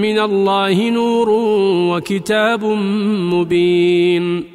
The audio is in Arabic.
من الله نور وكتاب مبين.